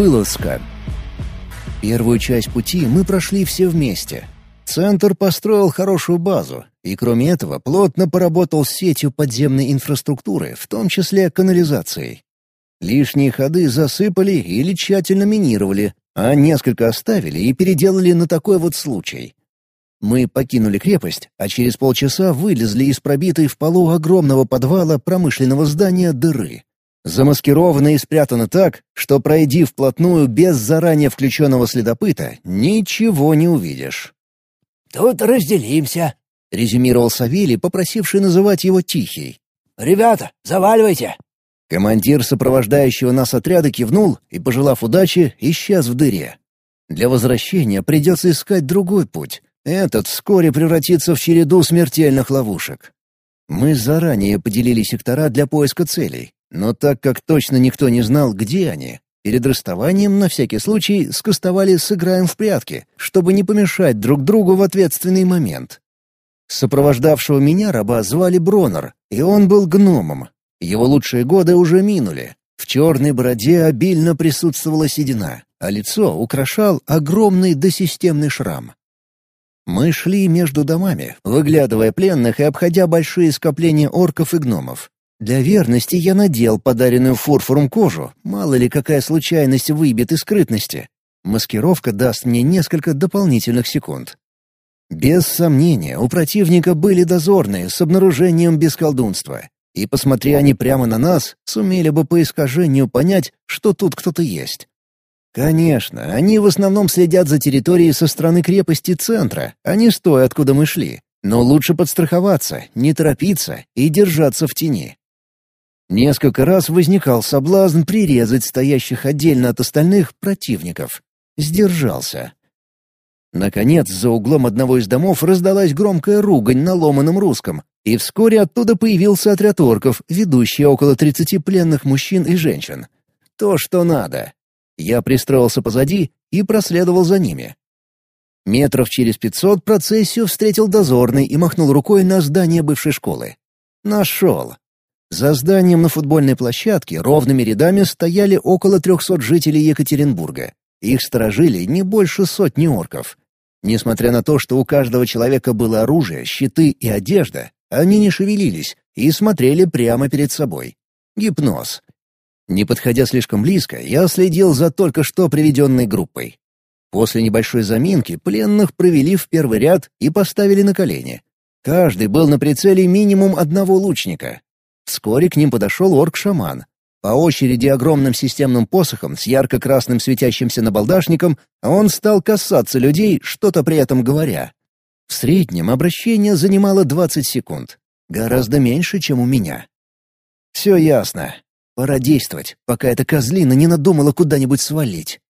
Вылазка. Первую часть пути мы прошли все вместе. Центр построил хорошую базу, и кроме этого плотно поработал с сетью подземной инфраструктуры, в том числе канализацией. Лишние ходы засыпали или тщательно минировали, а несколько оставили и переделали на такой вот случай. Мы покинули крепость, а через полчаса вылезли из пробитой в полу огромного подвала промышленного здания дыры. Замаскировано и спрятано так, что, пройди вплотную без заранее включенного следопыта, ничего не увидишь. «Тут разделимся», — резюмировал Савелий, попросивший называть его Тихий. «Ребята, заваливайте!» Командир сопровождающего нас отряда кивнул и, пожелав удачи, исчез в дыре. Для возвращения придется искать другой путь. Этот вскоре превратится в череду смертельных ловушек. Мы заранее поделили сектора для поиска целей, но так как точно никто не знал, где они, перед расставанием на всякий случай скостовали «сыграем в прятки», чтобы не помешать друг другу в ответственный момент. Сопровождавшего меня раба звали Бронер, и он был гномом. Его лучшие годы уже минули. В черной бороде обильно присутствовала седина, а лицо украшал огромный досистемный шрам. Мы шли между домами, выглядывая пленных и обходя большие скопления орков и гномов. Для верности я надел подаренную фурфуром кожу, мало ли какая случайность выбит из скрытности. Маскировка даст мне несколько дополнительных секунд. Без сомнения, у противника были дозорные с обнаружением бесколдунства. И, посмотря они прямо на нас, сумели бы по искажению понять, что тут кто-то есть. Конечно, они в основном следят за территорией со стороны крепости центра, а не с той, откуда мы шли. Но лучше подстраховаться, не торопиться и держаться в тени. Несколько раз возникал соблазн прирезать стоящих отдельно от остальных противников. Сдержался. Наконец, за углом одного из домов раздалась громкая ругань на ломаном русском, и вскоре оттуда появился отряд орков, ведущий около тридцати пленных мужчин и женщин. То, что надо. Я пристроился позади и проследовал за ними. Метров через пятьсот процессию встретил дозорный и махнул рукой на здание бывшей школы. Нашел. За зданием на футбольной площадке ровными рядами стояли около трехсот жителей Екатеринбурга. Их сторожили не больше сотни орков. Несмотря на то, что у каждого человека было оружие, щиты и одежда, они не шевелились и смотрели прямо перед собой. Гипноз. Не подходя слишком близко, я следил за только что приведенной группой. После небольшой заминки пленных провели в первый ряд и поставили на колени. Каждый был на прицеле минимум одного лучника. Вскоре к ним подошел орк-шаман. По очереди огромным системным посохом с ярко-красным светящимся набалдашником он стал касаться людей, что-то при этом говоря. В среднем обращение занимало 20 секунд. Гораздо меньше, чем у меня. Все ясно. Пора действовать, пока эта козлина не надумала куда-нибудь свалить.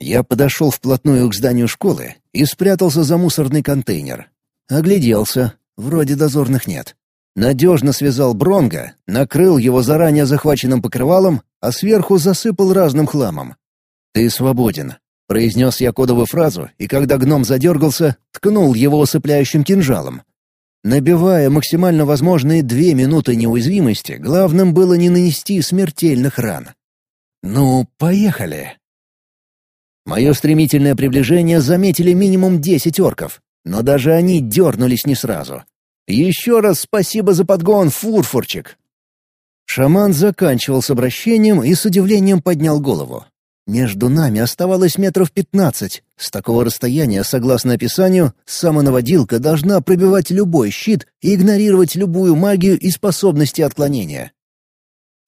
Я подошел вплотную к зданию школы и спрятался за мусорный контейнер. Огляделся. Вроде дозорных нет. Надежно связал Бронга, накрыл его заранее захваченным покрывалом, а сверху засыпал разным хламом. «Ты свободен», — произнес я кодовую фразу, и когда гном задергался, ткнул его усыпляющим кинжалом. Набивая максимально возможные две минуты неуязвимости, главным было не нанести смертельных ран. «Ну, поехали!» Мое стремительное приближение заметили минимум десять орков, но даже они дернулись не сразу. «Еще раз спасибо за подгон, фурфурчик!» Шаман заканчивал с обращением и с удивлением поднял голову. Между нами оставалось метров пятнадцать. С такого расстояния, согласно описанию, самонаводилка должна пробивать любой щит и игнорировать любую магию и способности отклонения.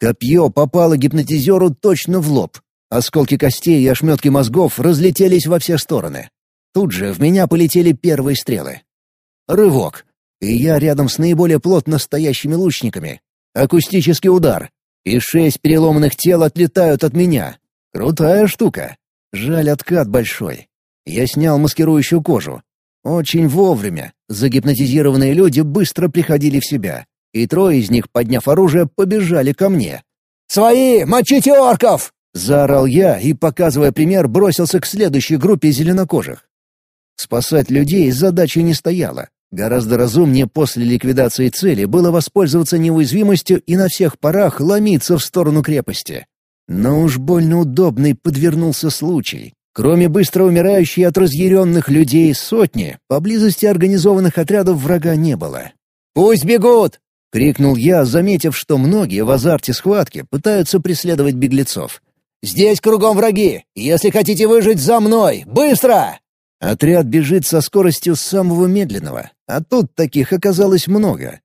Копье попало гипнотизеру точно в лоб. Осколки костей и ошметки мозгов разлетелись во все стороны. Тут же в меня полетели первые стрелы. Рывок. И я рядом с наиболее плотно стоящими лучниками. Акустический удар. И шесть переломанных тел отлетают от меня. Крутая штука. Жаль, откат большой. Я снял маскирующую кожу. Очень вовремя. Загипнотизированные люди быстро приходили в себя. И трое из них, подняв оружие, побежали ко мне. «Свои! Мочите орков!» — заорал я и, показывая пример, бросился к следующей группе зеленокожих. Спасать людей задача не стояла. Гораздо разумнее после ликвидации цели было воспользоваться неуязвимостью и на всех парах ломиться в сторону крепости. Но уж больно удобный подвернулся случай. Кроме быстро умирающей от разъяренных людей сотни, поблизости организованных отрядов врага не было. «Пусть бегут!» — крикнул я, заметив, что многие в азарте схватки пытаются преследовать беглецов. «Здесь кругом враги! Если хотите выжить, за мной! Быстро!» Отряд бежит со скоростью самого медленного, а тут таких оказалось много.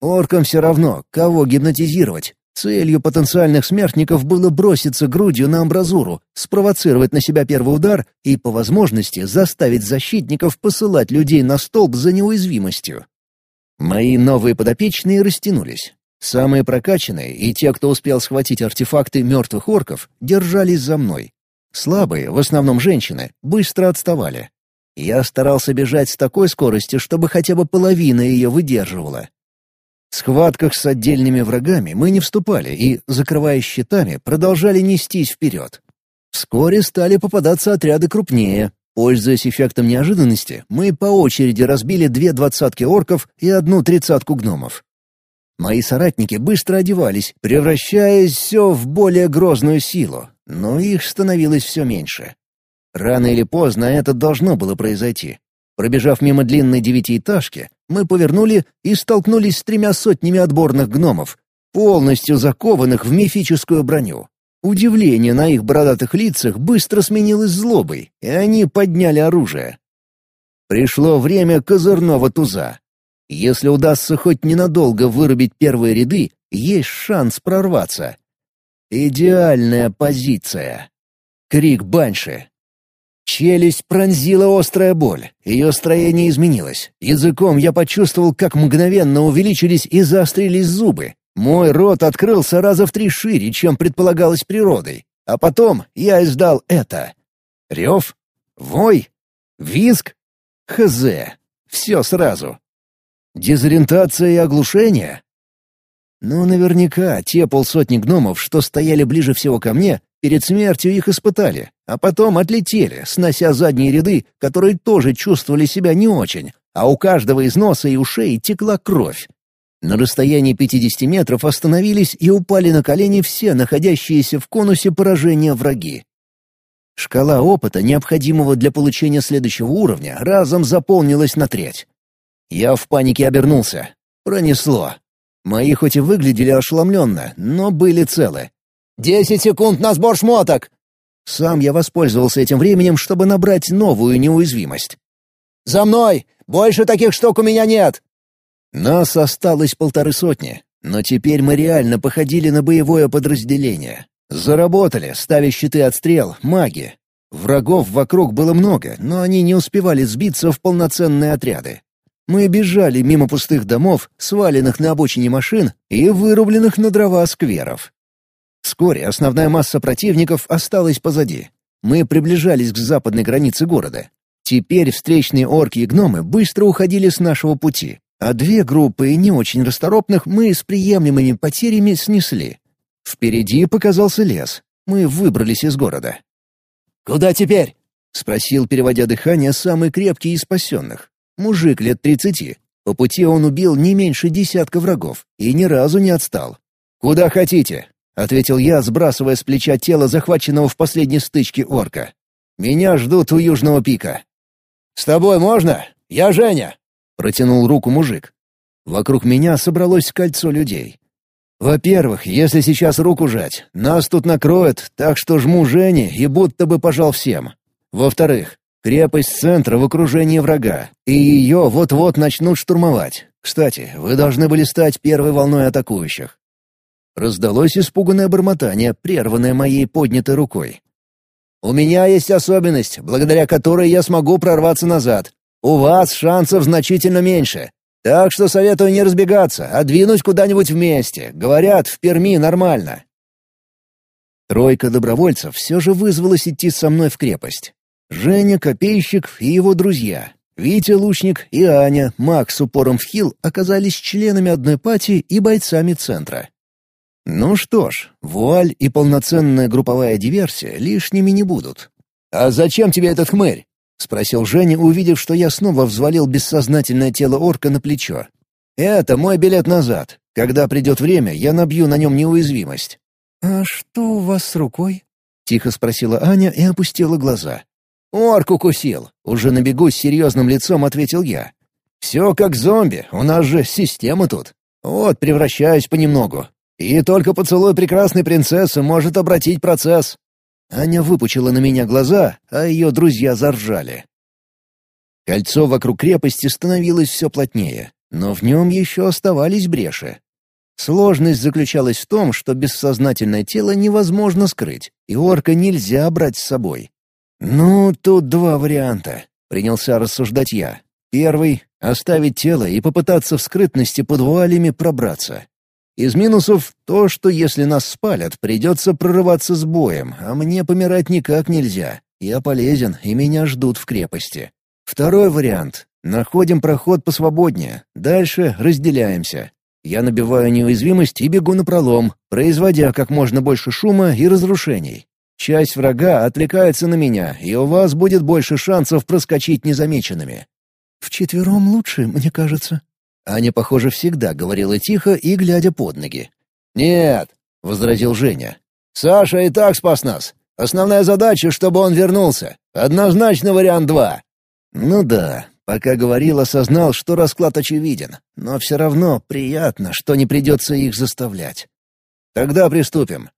Оркам все равно, кого гипнотизировать. Целью потенциальных смертников было броситься грудью на амбразуру, спровоцировать на себя первый удар и, по возможности, заставить защитников посылать людей на столб за неуязвимостью. Мои новые подопечные растянулись. Самые прокачанные и те, кто успел схватить артефакты мертвых орков, держались за мной. Слабые, в основном женщины, быстро отставали. Я старался бежать с такой скоростью, чтобы хотя бы половина ее выдерживала. В схватках с отдельными врагами мы не вступали и, закрываясь щитами, продолжали нестись вперед. Вскоре стали попадаться отряды крупнее. Пользуясь эффектом неожиданности, мы по очереди разбили две двадцатки орков и одну тридцатку гномов. Мои соратники быстро одевались, превращаясь все в более грозную силу, но их становилось все меньше. Рано или поздно это должно было произойти. Пробежав мимо длинной девятиэтажки, мы повернули и столкнулись с тремя сотнями отборных гномов, полностью закованных в мифическую броню. Удивление на их бородатых лицах быстро сменилось злобой, и они подняли оружие. Пришло время козырного туза. Если удастся хоть ненадолго вырубить первые ряды, есть шанс прорваться. Идеальная позиция. Крик Банши. Челюсть пронзила острая боль. Ее строение изменилось. Языком я почувствовал, как мгновенно увеличились и заострились зубы. Мой рот открылся раза в три шире, чем предполагалось природой. А потом я издал это. Рев? Вой? Визг? Хз. Все сразу. Дезориентация и оглушение? Ну, наверняка те полсотни гномов, что стояли ближе всего ко мне, перед смертью их испытали, а потом отлетели, снося задние ряды, которые тоже чувствовали себя не очень, а у каждого из носа и ушей текла кровь. На расстоянии 50 метров остановились и упали на колени все находящиеся в конусе поражения враги. Шкала опыта, необходимого для получения следующего уровня, разом заполнилась на треть. Я в панике обернулся. Пронесло. Мои хоть и выглядели ошеломленно, но были целы. «Десять секунд на сбор шмоток!» Сам я воспользовался этим временем, чтобы набрать новую неуязвимость. «За мной! Больше таких штук у меня нет!» Нас осталось полторы сотни, но теперь мы реально походили на боевое подразделение. Заработали, ставя щиты от стрел, маги. Врагов вокруг было много, но они не успевали сбиться в полноценные отряды. Мы бежали мимо пустых домов, сваленных на обочине машин и вырубленных на дрова скверов. Вскоре основная масса противников осталась позади. Мы приближались к западной границе города. Теперь встречные орки и гномы быстро уходили с нашего пути, а две группы не очень расторопных мы с приемлемыми потерями снесли. Впереди показался лес. Мы выбрались из города. «Куда теперь?» — спросил, переводя дыхание, самый крепкий из спасенных. Мужик лет тридцати. По пути он убил не меньше десятка врагов и ни разу не отстал. «Куда хотите?» — ответил я, сбрасывая с плеча тело захваченного в последней стычке орка. «Меня ждут у Южного пика». «С тобой можно? Я Женя!» — протянул руку мужик. Вокруг меня собралось кольцо людей. Во-первых, если сейчас руку жать, нас тут накроют, так что жму Жене и будто бы пожал всем. Во-вторых, крепость центра в окружении врага, и ее вот-вот начнут штурмовать. Кстати, вы должны были стать первой волной атакующих. Раздалось испуганное бормотание, прерванное моей поднятой рукой. «У меня есть особенность, благодаря которой я смогу прорваться назад. У вас шансов значительно меньше. Так что советую не разбегаться, а двинуть куда-нибудь вместе. Говорят, в Перми нормально». Тройка добровольцев все же вызвалась идти со мной в крепость. Женя, Копейщик и его друзья. Витя Лучник и Аня, Макс с упором в хил, оказались членами одной пати и бойцами центра. Ну что ж, вуаль и полноценная групповая диверсия лишними не будут. «А зачем тебе этот хмырь?» — спросил Женя, увидев, что я снова взвалил бессознательное тело орка на плечо. «Это мой билет назад. Когда придет время, я набью на нем неуязвимость». «А что у вас с рукой?» — тихо спросила Аня и опустила глаза. «Орк укусил!» — уже на бегу с серьезным лицом ответил я. «Все как зомби, у нас же система тут. Вот, превращаюсь понемногу. И только поцелуй прекрасной принцессы может обратить процесс». Аня выпучила на меня глаза, а ее друзья заржали. Кольцо вокруг крепости становилось все плотнее, но в нем еще оставались бреши. Сложность заключалась в том, что бессознательное тело невозможно скрыть, и орка нельзя брать с собой. «Ну, тут два варианта», — принялся рассуждать я. «Первый — оставить тело и попытаться в скрытности под вуалями пробраться. Из минусов — то, что если нас спалят, придется прорываться с боем, а мне помирать никак нельзя. Я полезен, и меня ждут в крепости. Второй вариант. Находим проход посвободнее. Дальше разделяемся. Я набиваю неуязвимость и бегу на пролом, производя как можно больше шума и разрушений. Часть врага отвлекается на меня, и у вас будет больше шансов проскочить незамеченными. «Вчетвером лучше, мне кажется». Аня, похоже, всегда говорила тихо и глядя под ноги. «Нет», — возразил Женя. «Саша и так спас нас. Основная задача, чтобы он вернулся. Однозначно вариант два. Ну да, пока говорил, осознал, что расклад очевиден, но все равно приятно, что не придется их заставлять. Тогда приступим.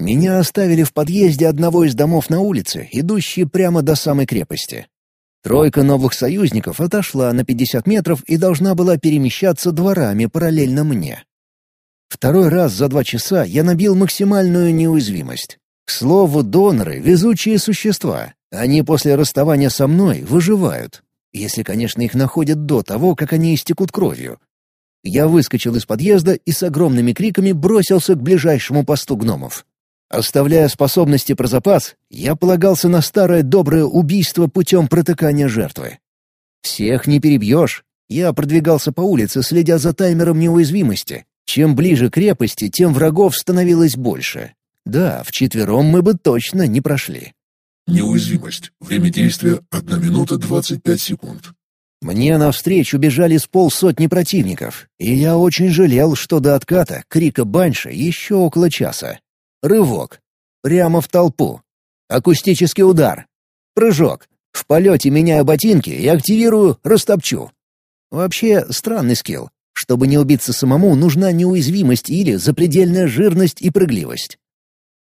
Меня оставили в подъезде одного из домов на улице, идущие прямо до самой крепости. Тройка новых союзников отошла на 50 метров и должна была перемещаться дворами параллельно мне. Второй раз за два часа я набил максимальную неуязвимость. К слову, доноры — везучие существа, они после расставания со мной выживают. Если, конечно, их находят до того, как они истекут кровью. Я выскочил из подъезда и с огромными криками бросился к ближайшему посту гномов. Оставляя способности про запас, я полагался на старое доброе убийство путем протыкания жертвы. Всех не перебьешь. Я продвигался по улице, следя за таймером неуязвимости. Чем ближе к крепости, тем врагов становилось больше. Да, вчетвером мы бы точно не прошли. Неуязвимость. Время действия — 1 минута 25 секунд. Мне навстречу бежали с полсотни противников, и я очень жалел, что до отката крика Банша еще около часа. Рывок. Прямо в толпу. Акустический удар. Прыжок. В полете меняю ботинки и активирую «Растопчу». Вообще, странный скилл. Чтобы не убиться самому, нужна неуязвимость или запредельная жирность и прыгливость.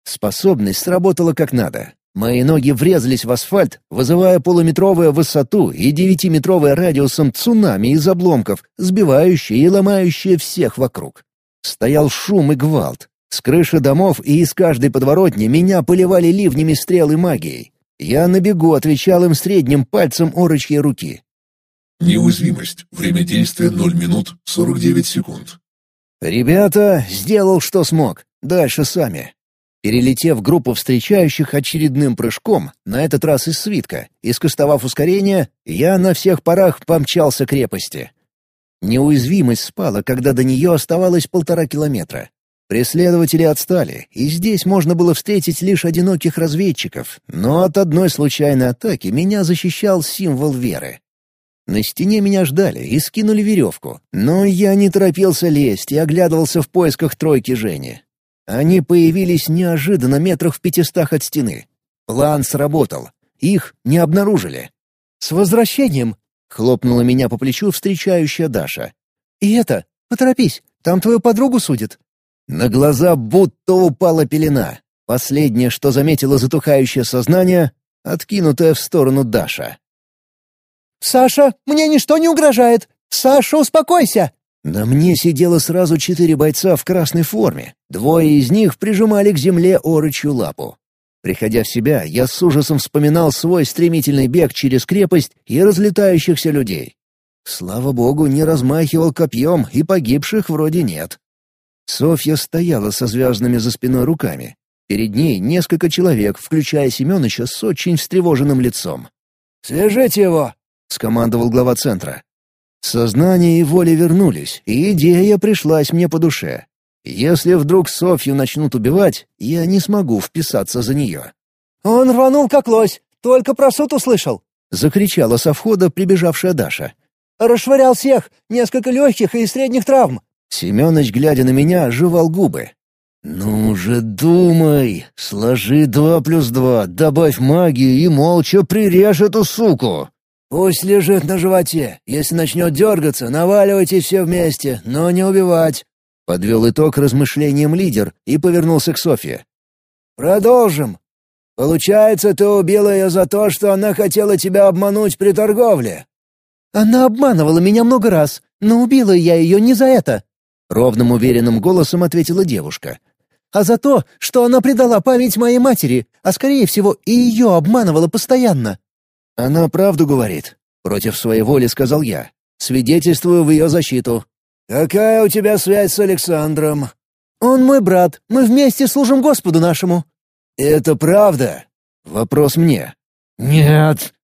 Способность сработала как надо. Мои ноги врезались в асфальт, вызывая полуметровую высоту и девятиметровый радиусом цунами из обломков, сбивающие и ломающие всех вокруг. Стоял шум и гвалт. С крыши домов и из каждой подворотни меня поливали ливнями стрел и магией. Я на бегу отвечал им средним пальцем орочьей руки. Неуязвимость. Время действия 0 минут 49 секунд. «Ребята, сделал, что смог. Дальше сами. Перелетев группу встречающих очередным прыжком, на этот раз из свитка, и скостовав ускорение, я на всех парах помчался к крепости. Неуязвимость спала, когда до нее оставалось полтора километра. Преследователи отстали, и здесь можно было встретить лишь одиноких разведчиков, но от одной случайной атаки меня защищал символ веры. На стене меня ждали и скинули веревку, но я не торопился лезть и оглядывался в поисках тройки Жени. Они появились неожиданно метрах в пятистах от стены. План сработал. Их не обнаружили. «С возвращением!» — хлопнула меня по плечу встречающая Даша. «И это, поторопись, там твою подругу судят». На глаза будто упала пелена. Последнее, что заметило затухающее сознание — откинутая в сторону Даша. «Саша, мне ничто не угрожает! Саша, успокойся!» На мне сидело сразу четыре бойца в красной форме. Двое из них прижимали к земле орочью лапу. Приходя в себя, я с ужасом вспоминал свой стремительный бег через крепость и разлетающихся людей. Слава богу, не размахивал копьем, и погибших вроде нет. Софья стояла со связанными за спиной руками. Перед ней несколько человек, включая Семеновича с очень встревоженным лицом. «Свяжите его!» — скомандовал глава центра. Сознание и воля вернулись, и идея пришлась мне по душе. Если вдруг Софью начнут убивать, я не смогу вписаться за нее. «Он рванул как лось, только про суд услышал!» — закричала со входа прибежавшая Даша. «Расшвырял всех, несколько легких и средних травм!» Семёныч, глядя на меня, жевал губы. «Ну же, думай! Сложи два плюс два, добавь магию и молча прирежь эту суку!» «Пусть лежит на животе. Если начнет дергаться, наваливайтесь все вместе, но не убивать». Подвел итог размышлениям лидер и повернулся к Софье. «Продолжим. Получается, ты убила ее за то, что она хотела тебя обмануть при торговле?» «Она обманывала меня много раз, но убила я ее не за это», — ровным уверенным голосом ответила девушка. «А за то, что она предала память моей матери, а скорее всего и ее обманывала постоянно». «Она правду говорит», — против своей воли сказал я. «Свидетельствую в ее защиту». «Какая у тебя связь с Александром?» «Он мой брат. Мы вместе служим Господу нашему». «Это правда?» «Вопрос мне». «Нет».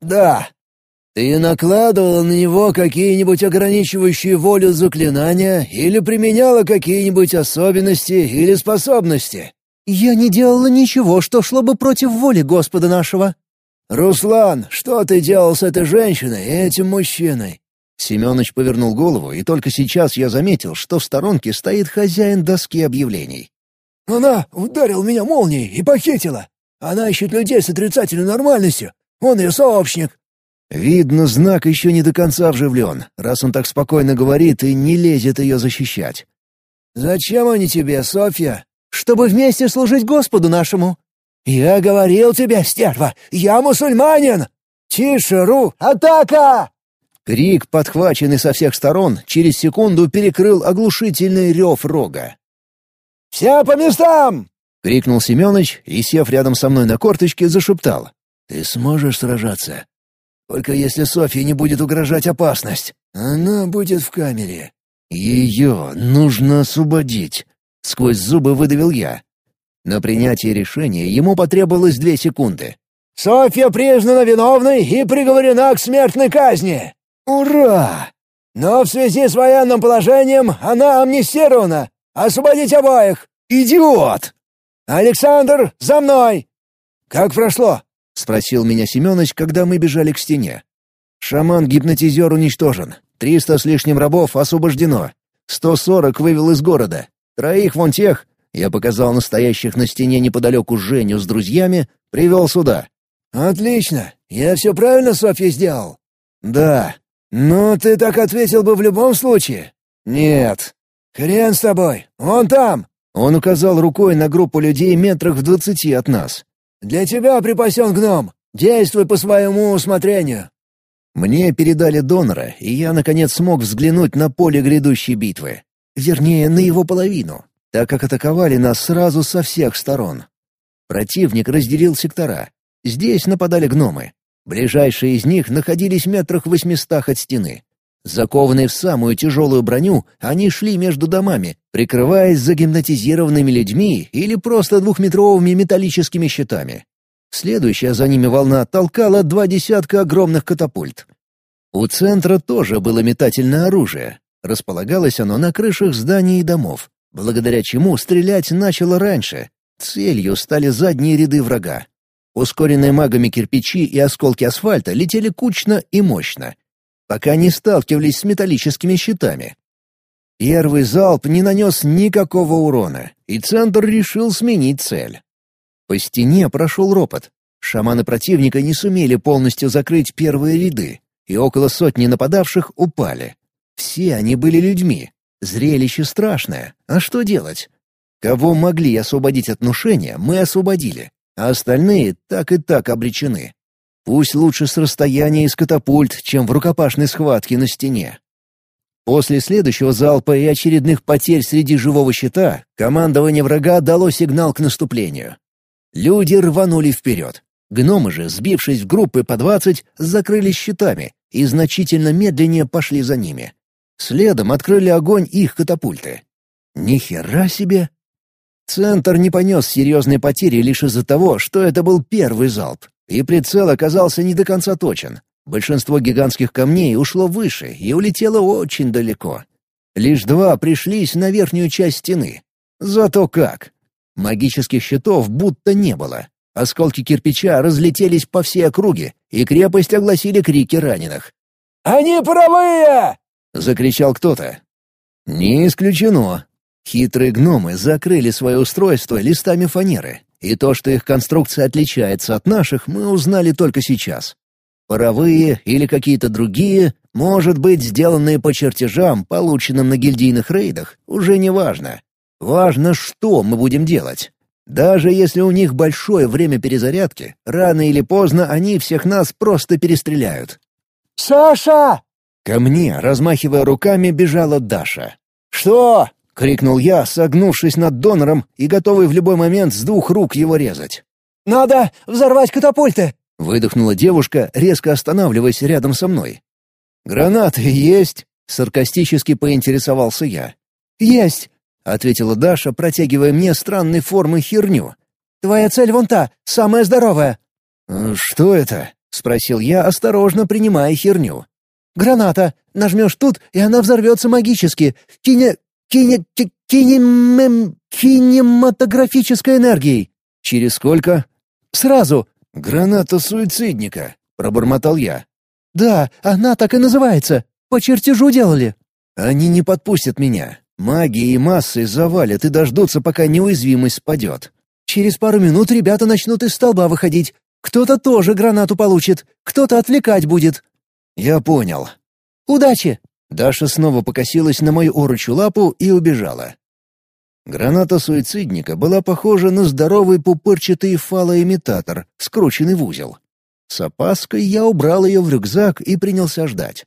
«Да». «Ты накладывала на него какие-нибудь ограничивающие волю заклинания или применяла какие-нибудь особенности или способности?» «Я не делала ничего, что шло бы против воли Господа нашего». «Руслан, что ты делал с этой женщиной и этим мужчиной?» Семёныч повернул голову, и только сейчас я заметил, что в сторонке стоит хозяин доски объявлений. «Она ударила меня молнией и похитила. Она ищет людей с отрицательной нормальностью. Он ее сообщник». Видно, знак еще не до конца вживлен, раз он так спокойно говорит и не лезет ее защищать. «Зачем они тебе, Софья?» «Чтобы вместе служить Господу нашему». «Я говорил тебе, стерва, я мусульманин!» «Тише, Ру! Атака!» Крик, подхваченный со всех сторон, через секунду перекрыл оглушительный рев рога. «Все по местам!» — крикнул Семёныч и, сев рядом со мной на корточке, зашептал. «Ты сможешь сражаться? Только если Софье не будет угрожать опасность. Она будет в камере. Ее нужно освободить», — сквозь зубы выдавил я. На принятие решения ему потребовалось две секунды. «Софья признана виновной и приговорена к смертной казни!» «Ура! Но в связи с военным положением она амнистирована! Освободить обоих! Идиот! Александр, за мной!» «Как прошло?» — спросил меня Семёныч, когда мы бежали к стене. «Шаман-гипнотизер уничтожен. Триста с лишним рабов освобождено. Сто сорок вывел из города. Троих вон тех, я показал настоящих на стене неподалеку Женю с друзьями, привел сюда. «Отлично! Я все правильно, Софья, сделал?» «Да». «Ну, ты так ответил бы в любом случае?» «Нет». «Хрен с тобой! Он там!» Он указал рукой на группу людей метрах в двадцати от нас. «Для тебя припасен гном. Действуй по своему усмотрению». Мне передали донора, и я, наконец, смог взглянуть на поле грядущей битвы. Вернее, на его половину так как атаковали нас сразу со всех сторон. Противник разделил сектора. Здесь нападали гномы. Ближайшие из них находились метрах восьмистах от стены. Закованные в самую тяжелую броню, они шли между домами, прикрываясь загипнотизированными людьми или просто двухметровыми металлическими щитами. Следующая за ними волна толкала два десятка огромных катапульт. У центра тоже было метательное оружие. Располагалось оно на крышах зданий и домов благодаря чему стрелять начало раньше. Целью стали задние ряды врага. Ускоренные магами кирпичи и осколки асфальта летели кучно и мощно, пока не сталкивались с металлическими щитами. Первый залп не нанес никакого урона, и центр решил сменить цель. По стене прошел ропот. Шаманы противника не сумели полностью закрыть первые ряды, и около сотни нападавших упали. Все они были людьми, Зрелище страшное. А что делать? Кого могли освободить от нушения, мы освободили, а остальные так и так обречены. Пусть лучше с расстояния из катапульт, чем в рукопашной схватке на стене. После следующего залпа и очередных потерь среди живого щита командование врага дало сигнал к наступлению. Люди рванули вперед. Гномы же, сбившись в группы по двадцать, закрылись щитами и значительно медленнее пошли за ними. Следом открыли огонь их катапульты. Ни хера себе! Центр не понес серьезные потери лишь из-за того, что это был первый залп, и прицел оказался не до конца точен. Большинство гигантских камней ушло выше и улетело очень далеко. Лишь два пришлись на верхнюю часть стены. Зато как! Магических щитов будто не было. Осколки кирпича разлетелись по всей округе, и крепость огласили крики раненых. «Они правые!» — закричал кто-то. «Не исключено». Хитрые гномы закрыли свое устройство листами фанеры, и то, что их конструкция отличается от наших, мы узнали только сейчас. Паровые или какие-то другие, может быть, сделанные по чертежам, полученным на гильдийных рейдах, уже не важно. Важно, что мы будем делать. Даже если у них большое время перезарядки, рано или поздно они всех нас просто перестреляют. «Саша!» Ко мне, размахивая руками, бежала Даша. «Что?» — крикнул я, согнувшись над донором и готовый в любой момент с двух рук его резать. «Надо взорвать катапульты!» — выдохнула девушка, резко останавливаясь рядом со мной. «Гранаты есть?» — саркастически поинтересовался я. «Есть!» — ответила Даша, протягивая мне странной формы херню. «Твоя цель вон та, самая здоровая». «Э, «Что это?» — спросил я, осторожно принимая херню. «Граната. Нажмешь тут, и она взорвется магически. Кине... кине... кинемем... кинематографической энергией». «Через сколько?» «Сразу». «Граната суицидника», — пробормотал я. «Да, она так и называется. По чертежу делали». «Они не подпустят меня. Магии и массы завалят и дождутся, пока неуязвимость спадет. Через пару минут ребята начнут из столба выходить. Кто-то тоже гранату получит, кто-то отвлекать будет». «Я понял». «Удачи!» Даша снова покосилась на мою оручью лапу и убежала. Граната суицидника была похожа на здоровый пупырчатый фалоимитатор, скрученный в узел. С опаской я убрал ее в рюкзак и принялся ждать.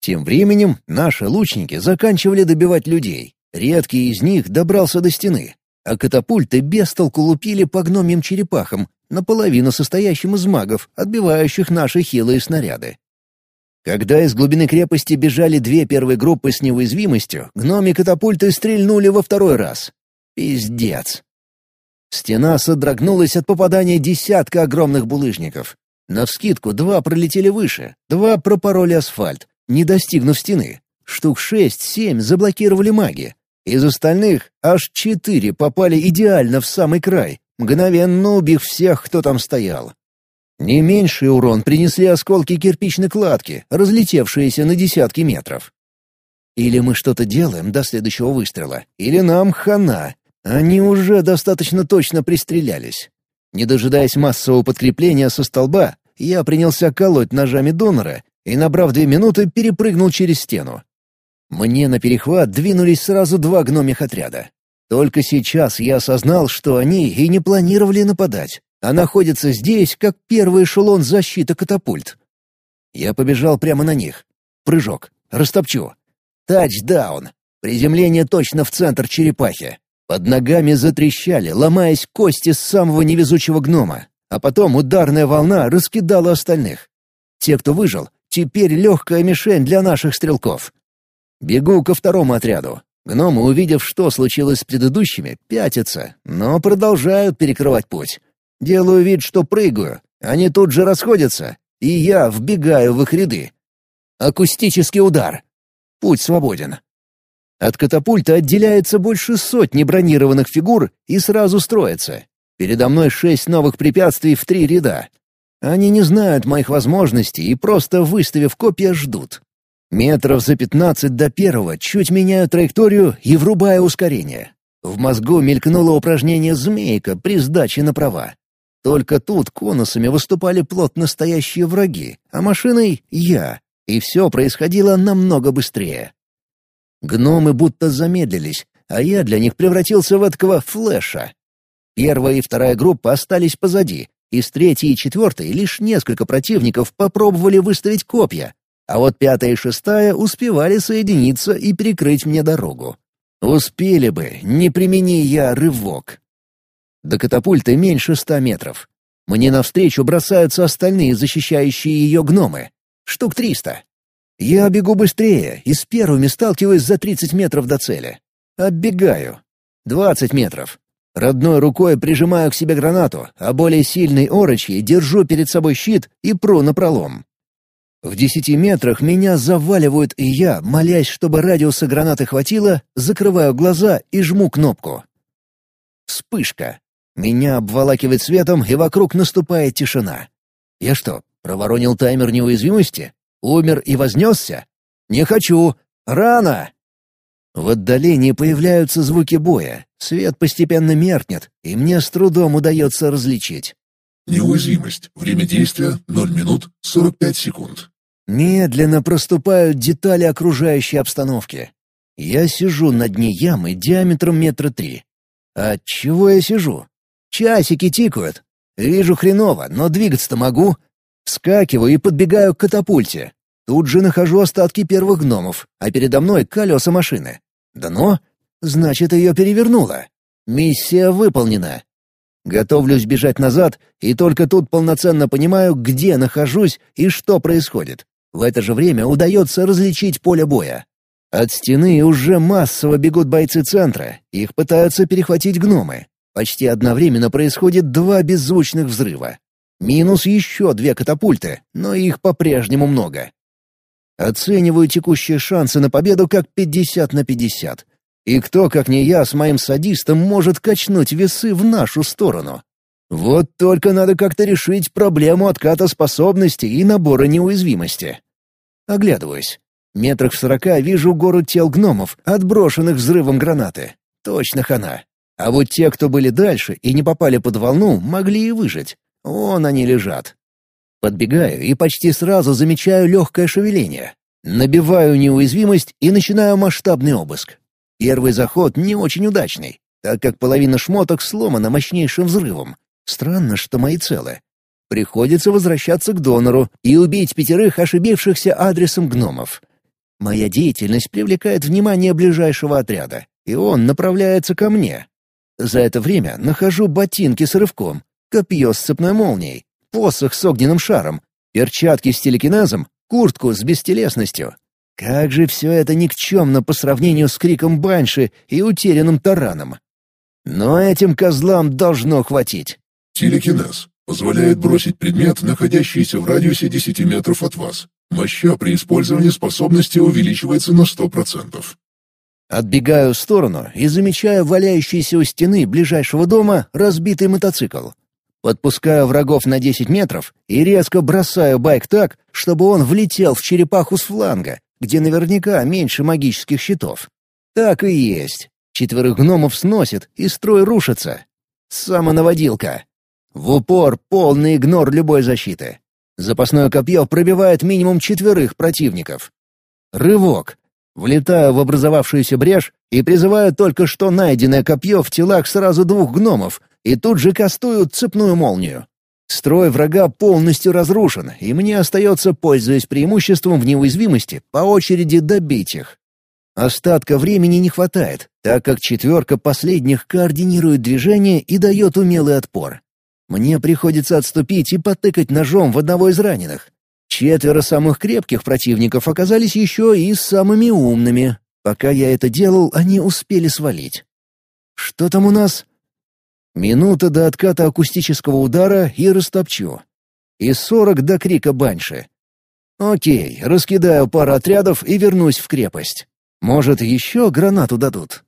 Тем временем наши лучники заканчивали добивать людей. Редкий из них добрался до стены, а катапульты без толку лупили по гномьим черепахам, наполовину состоящим из магов, отбивающих наши хилые снаряды. Когда из глубины крепости бежали две первые группы с неуязвимостью, гноми катапульты стрельнули во второй раз. Пиздец. Стена содрогнулась от попадания десятка огромных булыжников. Навскидку два пролетели выше, два пропороли асфальт, не достигнув стены. Штук шесть-семь заблокировали маги. Из остальных аж четыре попали идеально в самый край, мгновенно убив всех, кто там стоял. Не меньший урон принесли осколки кирпичной кладки, разлетевшиеся на десятки метров. Или мы что-то делаем до следующего выстрела, или нам хана. Они уже достаточно точно пристрелялись. Не дожидаясь массового подкрепления со столба, я принялся колоть ножами донора и, набрав две минуты, перепрыгнул через стену. Мне на перехват двинулись сразу два гномих отряда. Только сейчас я осознал, что они и не планировали нападать а находится здесь, как первый эшелон защиты катапульт. Я побежал прямо на них. Прыжок. Растопчу. Тачдаун. Приземление точно в центр черепахи. Под ногами затрещали, ломаясь кости самого невезучего гнома. А потом ударная волна раскидала остальных. Те, кто выжил, теперь легкая мишень для наших стрелков. Бегу ко второму отряду. Гномы, увидев, что случилось с предыдущими, пятятся, но продолжают перекрывать путь. Делаю вид, что прыгаю. Они тут же расходятся, и я вбегаю в их ряды. Акустический удар. Путь свободен. От катапульта отделяется больше сотни бронированных фигур и сразу строится. Передо мной шесть новых препятствий в три ряда. Они не знают моих возможностей и просто, выставив копья, ждут. Метров за пятнадцать до первого чуть меняю траекторию и врубаю ускорение. В мозгу мелькнуло упражнение «Змейка» при сдаче на права. Только тут конусами выступали плотно стоящие враги, а машиной — я, и все происходило намного быстрее. Гномы будто замедлились, а я для них превратился в этого флеша. Первая и вторая группа остались позади, из третьей и четвертой лишь несколько противников попробовали выставить копья, а вот пятая и шестая успевали соединиться и перекрыть мне дорогу. Успели бы, не примени я рывок. До катапульты меньше ста метров. Мне навстречу бросаются остальные защищающие ее гномы. Штук триста. Я бегу быстрее и с первыми сталкиваюсь за тридцать метров до цели. Оббегаю. Двадцать метров. Родной рукой прижимаю к себе гранату, а более сильной орочьей держу перед собой щит и пру на пролом. В десяти метрах меня заваливают, и я, молясь, чтобы радиуса гранаты хватило, закрываю глаза и жму кнопку. Вспышка. Меня обволакивает светом, и вокруг наступает тишина. Я что, проворонил таймер неуязвимости? Умер и вознесся? Не хочу. Рано. В отдалении появляются звуки боя, свет постепенно меркнет, и мне с трудом удается различить. Неуязвимость. Время действия 0 минут 45 секунд. Медленно проступают детали окружающей обстановки. Я сижу на дне ямы диаметром метра три. А чего я сижу? Часики тикают. Вижу хреново, но двигаться-то могу. Скакиваю и подбегаю к катапульте. Тут же нахожу остатки первых гномов, а передо мной колеса машины. Дно? Значит, ее перевернуло. Миссия выполнена. Готовлюсь бежать назад, и только тут полноценно понимаю, где нахожусь и что происходит. В это же время удается различить поле боя. От стены уже массово бегут бойцы центра, их пытаются перехватить гномы. Почти одновременно происходит два беззвучных взрыва. Минус еще две катапульты, но их по-прежнему много. Оцениваю текущие шансы на победу как 50 на 50. И кто, как не я, с моим садистом может качнуть весы в нашу сторону? Вот только надо как-то решить проблему отката способностей и набора неуязвимости. Оглядываюсь. Метрах в сорока вижу гору тел гномов, отброшенных взрывом гранаты. Точно хана. А вот те, кто были дальше и не попали под волну, могли и выжить. Вон они лежат. Подбегаю и почти сразу замечаю легкое шевеление. Набиваю неуязвимость и начинаю масштабный обыск. Первый заход не очень удачный, так как половина шмоток сломана мощнейшим взрывом. Странно, что мои целы. Приходится возвращаться к донору и убить пятерых ошибившихся адресом гномов. Моя деятельность привлекает внимание ближайшего отряда, и он направляется ко мне. За это время нахожу ботинки с рывком, копье с цепной молнией, посох с огненным шаром, перчатки с телекинезом, куртку с бестелесностью. Как же все это никчемно по сравнению с криком Банши и утерянным тараном. Но этим козлам должно хватить. Телекинез. Позволяет бросить предмет, находящийся в радиусе 10 метров от вас. Моща при использовании способности увеличивается на 100%. Отбегаю в сторону и замечаю валяющийся у стены ближайшего дома разбитый мотоцикл. Подпускаю врагов на 10 метров и резко бросаю байк так, чтобы он влетел в черепаху с фланга, где наверняка меньше магических щитов. Так и есть. Четверых гномов сносит, и строй рушится. Самонаводилка. В упор полный игнор любой защиты. Запасное копье пробивает минимум четверых противников. Рывок. Влетаю в образовавшуюся брешь и призываю только что найденное копье в телах сразу двух гномов, и тут же кастую цепную молнию. Строй врага полностью разрушен, и мне остается, пользуясь преимуществом в неуязвимости, по очереди добить их. Остатка времени не хватает, так как четверка последних координирует движение и дает умелый отпор. Мне приходится отступить и потыкать ножом в одного из раненых. Четверо самых крепких противников оказались еще и самыми умными. Пока я это делал, они успели свалить. Что там у нас? Минута до отката акустического удара и растопчу. И сорок до крика банши. Окей, раскидаю пару отрядов и вернусь в крепость. Может, еще гранату дадут.